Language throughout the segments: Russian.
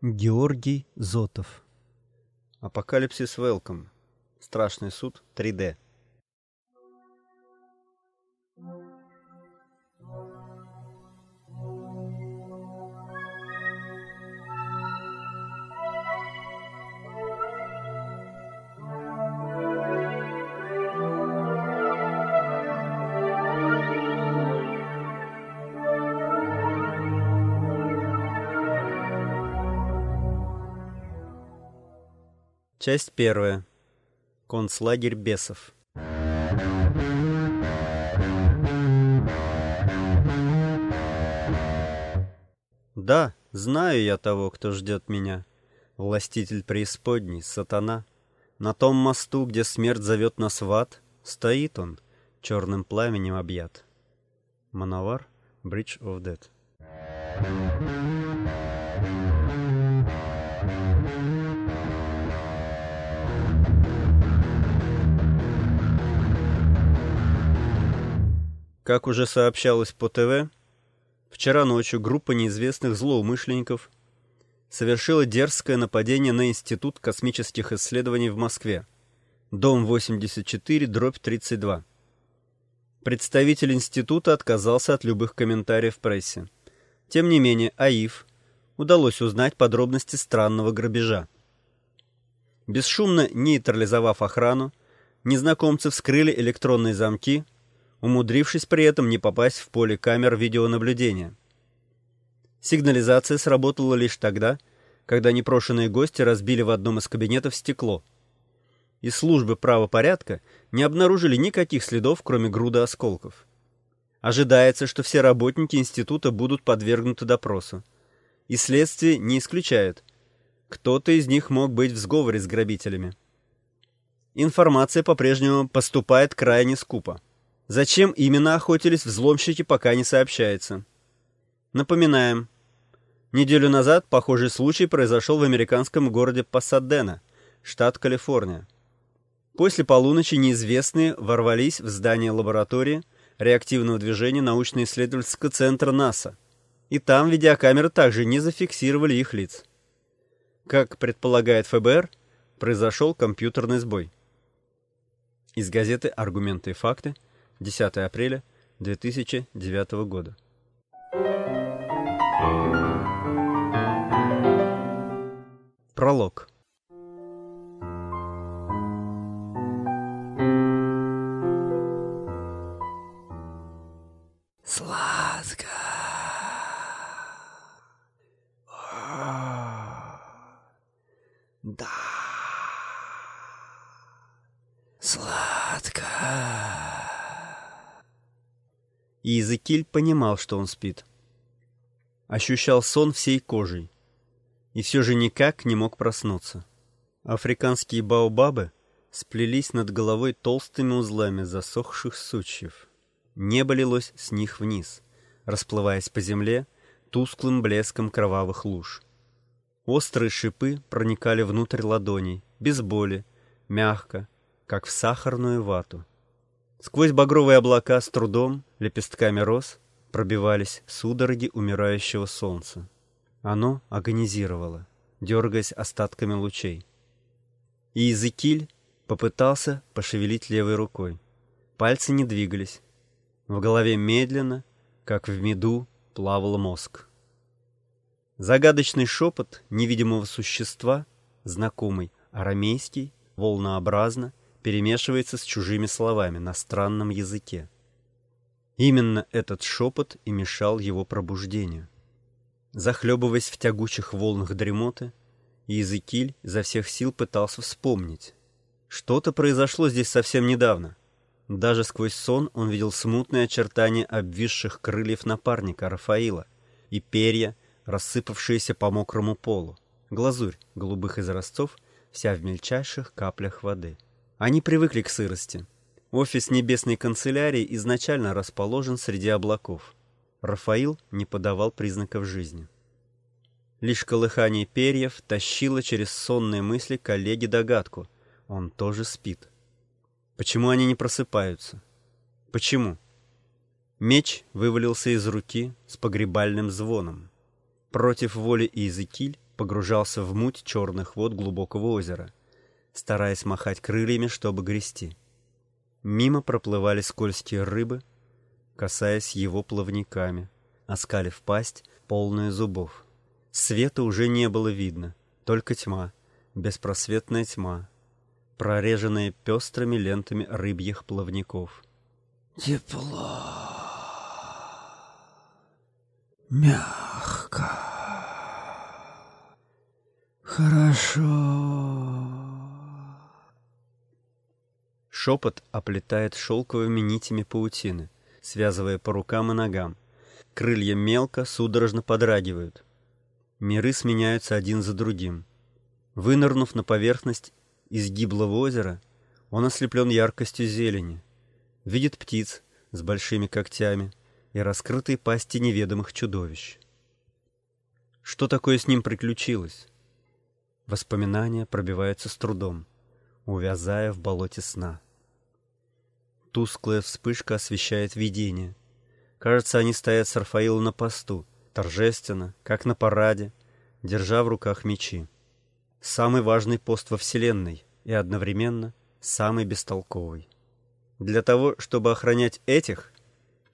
Георгий Зотов Апокалипсис Велком. Страшный суд 3D. Часть первая. Концлагерь бесов. Да, знаю я того, кто ждет меня. Властитель преисподней, сатана. На том мосту, где смерть зовет нас в ад, стоит он, черным пламенем объят. Мановар, Bridge of Dead. Как уже сообщалось по ТВ, вчера ночью группа неизвестных злоумышленников совершила дерзкое нападение на Институт космических исследований в Москве, дом 84, дробь 32. Представитель института отказался от любых комментариев в прессе. Тем не менее, АИФ удалось узнать подробности странного грабежа. Бесшумно нейтрализовав охрану, незнакомцы вскрыли электронные замки, умудрившись при этом не попасть в поле камер видеонаблюдения. Сигнализация сработала лишь тогда, когда непрошенные гости разбили в одном из кабинетов стекло. И службы правопорядка не обнаружили никаких следов, кроме груда осколков. Ожидается, что все работники института будут подвергнуты допросу. И следствие не исключает. Кто-то из них мог быть в сговоре с грабителями. Информация по-прежнему поступает крайне скупо. Зачем именно охотились взломщики, пока не сообщается. Напоминаем. Неделю назад похожий случай произошел в американском городе Пасадена, штат Калифорния. После полуночи неизвестные ворвались в здание лаборатории реактивного движения научно-исследовательского центра НАСА. И там видеокамеры также не зафиксировали их лиц. Как предполагает ФБР, произошел компьютерный сбой. Из газеты «Аргументы и факты» 10 апреля 2009 года. Пролог. Сладко. Да. И Иезекииль понимал, что он спит. Ощущал сон всей кожей. И все же никак не мог проснуться. Африканские баобабы сплелись над головой толстыми узлами засохших сучьев. Небо лилось с них вниз, расплываясь по земле тусклым блеском кровавых луж. Острые шипы проникали внутрь ладоней, без боли, мягко, как в сахарную вату. Сквозь багровые облака с трудом, лепестками роз, пробивались судороги умирающего солнца. Оно агонизировало, дергаясь остатками лучей. И Иезекииль попытался пошевелить левой рукой. Пальцы не двигались. В голове медленно, как в меду, плавал мозг. Загадочный шепот невидимого существа, знакомый, арамейский, волнообразно, перемешивается с чужими словами на странном языке. Именно этот шепот и мешал его пробуждению. Захлебываясь в тягучих волнах дремоты, Иезекииль изо всех сил пытался вспомнить. Что-то произошло здесь совсем недавно. Даже сквозь сон он видел смутные очертания обвисших крыльев напарника Рафаила и перья, рассыпавшиеся по мокрому полу, глазурь голубых изразцов, вся в мельчайших каплях воды. Они привыкли к сырости. Офис небесной канцелярии изначально расположен среди облаков. Рафаил не подавал признаков жизни. Лишь колыхание перьев тащило через сонные мысли коллеги догадку. Он тоже спит. Почему они не просыпаются? Почему? Меч вывалился из руки с погребальным звоном. Против воли Иезекиль погружался в муть черных вод глубокого озера, стараясь махать крыльями, чтобы грести. Мимо проплывали скользкие рыбы, касаясь его плавниками, оскалив пасть, полную зубов. Света уже не было видно, только тьма, беспросветная тьма, прореженная пестрыми лентами рыбьих плавников. Тепло, мягко, хорошо. Шепот оплетает шелковыми нитями паутины, связывая по рукам и ногам. Крылья мелко, судорожно подрагивают. Миры сменяются один за другим. Вынырнув на поверхность из гиблого озера, он ослеплен яркостью зелени. Видит птиц с большими когтями и раскрытые пасти неведомых чудовищ. Что такое с ним приключилось? Воспоминания пробиваются с трудом, увязая в болоте сна. Тусклая вспышка освещает видение. Кажется, они стоят с Рафаилом на посту, торжественно, как на параде, держа в руках мечи. Самый важный пост во Вселенной и одновременно самый бестолковый. Для того, чтобы охранять этих,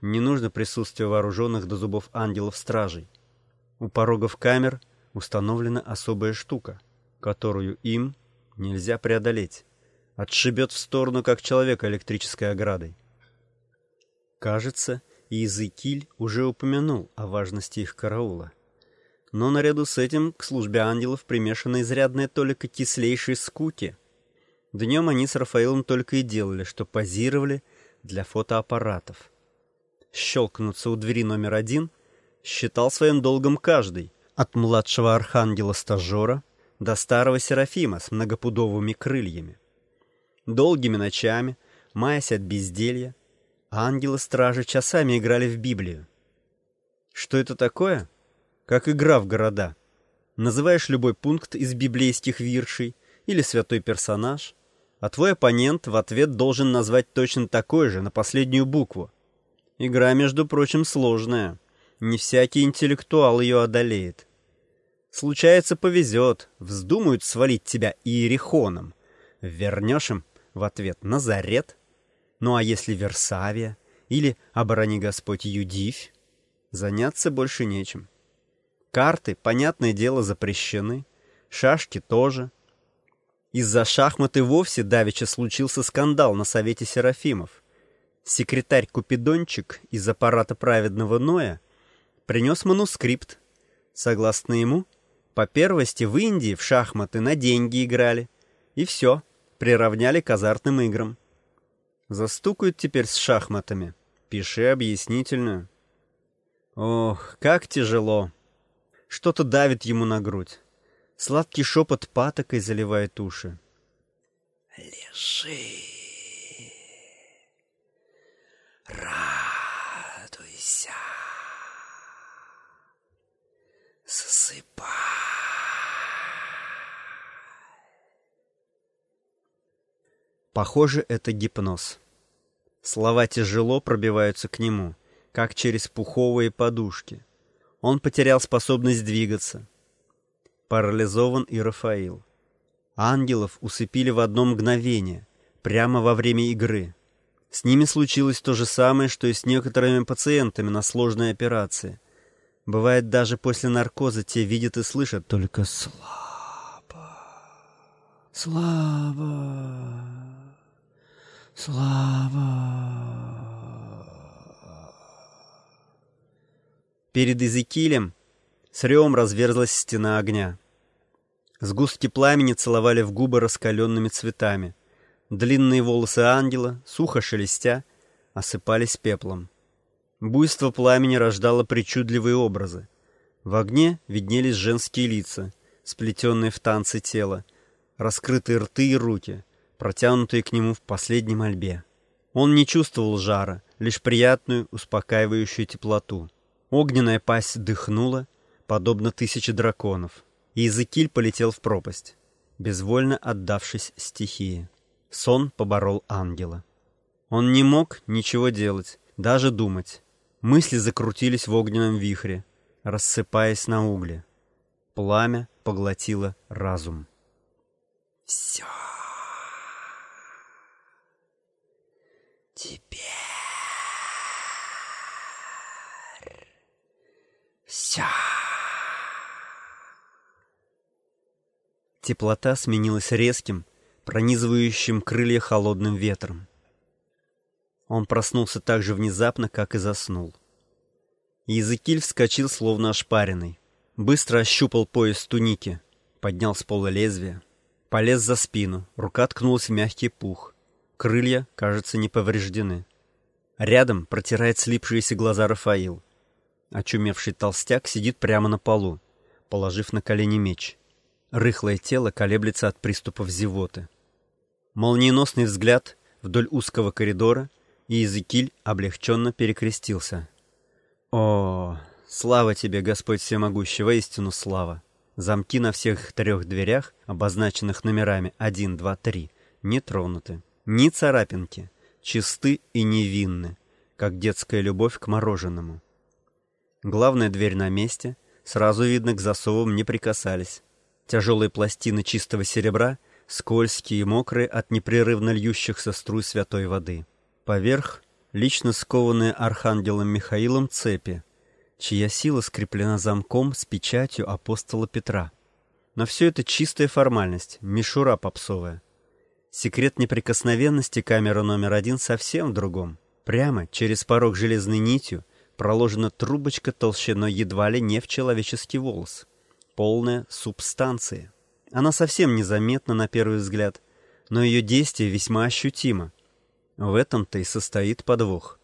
не нужно присутствие вооруженных до зубов ангелов-стражей. У порогов камер установлена особая штука, которую им нельзя преодолеть отшибет в сторону, как человек электрической оградой. Кажется, Иезекииль уже упомянул о важности их караула. Но наряду с этим к службе ангелов примешана изрядная толика кислейшей скуки. Днем они с Рафаилом только и делали, что позировали для фотоаппаратов. Щелкнуться у двери номер один считал своим долгом каждый, от младшего архангела-стажера до старого Серафима с многопудовыми крыльями. Долгими ночами, маясь от безделья, ангелы-стражи часами играли в Библию. Что это такое? Как игра в города. Называешь любой пункт из библейских виршей или святой персонаж, а твой оппонент в ответ должен назвать точно такой же на последнюю букву. Игра, между прочим, сложная. Не всякий интеллектуал ее одолеет. Случается, повезет, вздумают свалить тебя иерихоном. Вернешь им в ответ Назарет. Ну а если Версавия или «Оборони Господь Юдивь», заняться больше нечем. Карты, понятное дело, запрещены, шашки тоже. Из-за шахмат и вовсе давеча случился скандал на Совете Серафимов. Секретарь Купидончик из аппарата праведного Ноя принес манускрипт. Согласно ему, по первости в Индии в шахматы на деньги играли. И все приравняли к азартным играм. Застукают теперь с шахматами. Пиши объяснительную. Ох, как тяжело. Что-то давит ему на грудь. Сладкий шепот патокой заливает уши. Лежи. Радуйся. Похоже, это гипноз. Слова тяжело пробиваются к нему, как через пуховые подушки. Он потерял способность двигаться. Парализован и Рафаил. Ангелов усыпили в одно мгновение, прямо во время игры. С ними случилось то же самое, что и с некоторыми пациентами на сложной операции. Бывает, даже после наркоза те видят и слышат только слабо, слабо. Слава! Перед Изекилем с ревом разверзлась стена огня. Сгустки пламени целовали в губы раскаленными цветами. Длинные волосы ангела, сухо шелестя, осыпались пеплом. Буйство пламени рождало причудливые образы. В огне виднелись женские лица, сплетенные в танцы тела, раскрытые рты и руки — протянутые к нему в последней мольбе. Он не чувствовал жара, лишь приятную, успокаивающую теплоту. Огненная пасть дыхнула, подобно тысяче драконов, и Иезекииль полетел в пропасть, безвольно отдавшись стихии. Сон поборол ангела. Он не мог ничего делать, даже думать. Мысли закрутились в огненном вихре, рассыпаясь на угле. Пламя поглотило разум. Все. Теперь. Все. Теплота сменилась резким, пронизывающим крылья холодным ветром. Он проснулся так же внезапно, как и заснул. Языкиль вскочил, словно ошпаренный. Быстро ощупал пояс туники, поднял с пола лезвие, полез за спину, рука ткнулась в мягкий пух. Крылья, кажется, не повреждены. Рядом протирает слипшиеся глаза Рафаил. Очумевший толстяк сидит прямо на полу, положив на колени меч. Рыхлое тело колеблется от приступов зевоты. Молниеносный взгляд вдоль узкого коридора, и Иезекииль облегченно перекрестился. «О, слава тебе, Господь Всемогущий, воистину слава!» Замки на всех трех дверях, обозначенных номерами 1, 2, 3, не тронуты. Ни царапинки, чисты и невинны, как детская любовь к мороженому. Главная дверь на месте, сразу видно, к засовам не прикасались. Тяжелые пластины чистого серебра, скользкие и мокрые от непрерывно льющихся струй святой воды. Поверх лично скованные архангелом Михаилом цепи, чья сила скреплена замком с печатью апостола Петра. Но все это чистая формальность, мишура попсовая. Секрет неприкосновенности камеры номер один совсем в другом. Прямо через порог железной нитью проложена трубочка толщиной едва ли не в человеческий волос полная субстанция. Она совсем незаметна на первый взгляд, но ее действие весьма ощутимо. В этом-то и состоит подвох.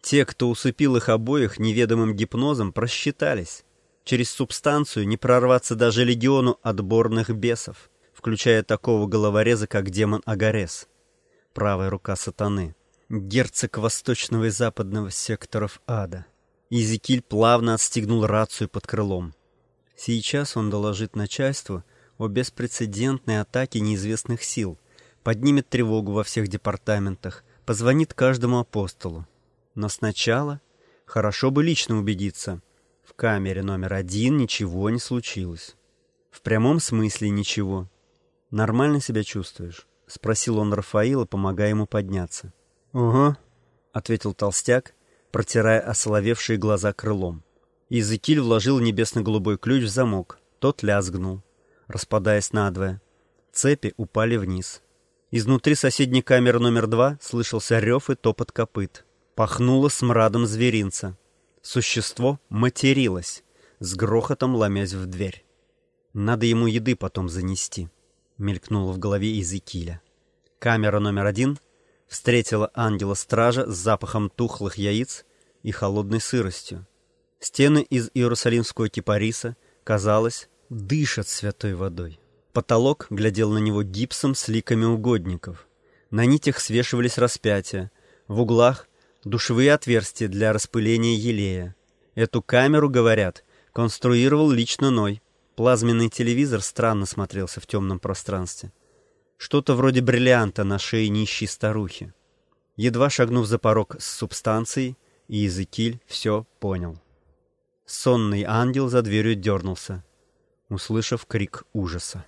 Те, кто усыпил их обоих неведомым гипнозом, просчитались. Через субстанцию не прорваться даже легиону отборных бесов, включая такого головореза, как демон Агарес. Правая рука сатаны. Герцог восточного и западного секторов ада. Изекиль плавно отстегнул рацию под крылом. Сейчас он доложит начальству о беспрецедентной атаке неизвестных сил, поднимет тревогу во всех департаментах, позвонит каждому апостолу. Но сначала хорошо бы лично убедиться. В камере номер один ничего не случилось. В прямом смысле ничего. Нормально себя чувствуешь? Спросил он Рафаила, помогая ему подняться. «Угу», — ответил толстяк, протирая осоловевшие глаза крылом. Иезекииль вложил небесно-голубой ключ в замок. Тот лязгнул, распадаясь надвое. Цепи упали вниз. Изнутри соседней камеры номер два слышался рев и топот копыт. Пахнуло смрадом зверинца. Существо материлось, с грохотом ломясь в дверь. «Надо ему еды потом занести», — мелькнуло в голове Иезекииля. Камера номер один встретила ангела-стража с запахом тухлых яиц и холодной сыростью. Стены из иерусалимского кипариса, казалось, дышат святой водой. Потолок глядел на него гипсом с ликами угодников. На нитях свешивались распятия. В углах — душевые отверстия для распыления елея. Эту камеру, говорят, конструировал лично Ной. Плазменный телевизор странно смотрелся в темном пространстве. Что-то вроде бриллианта на шее нищей старухи. Едва шагнув за порог с субстанцией, Иезекииль все понял. Сонный ангел за дверью дернулся, услышав крик ужаса.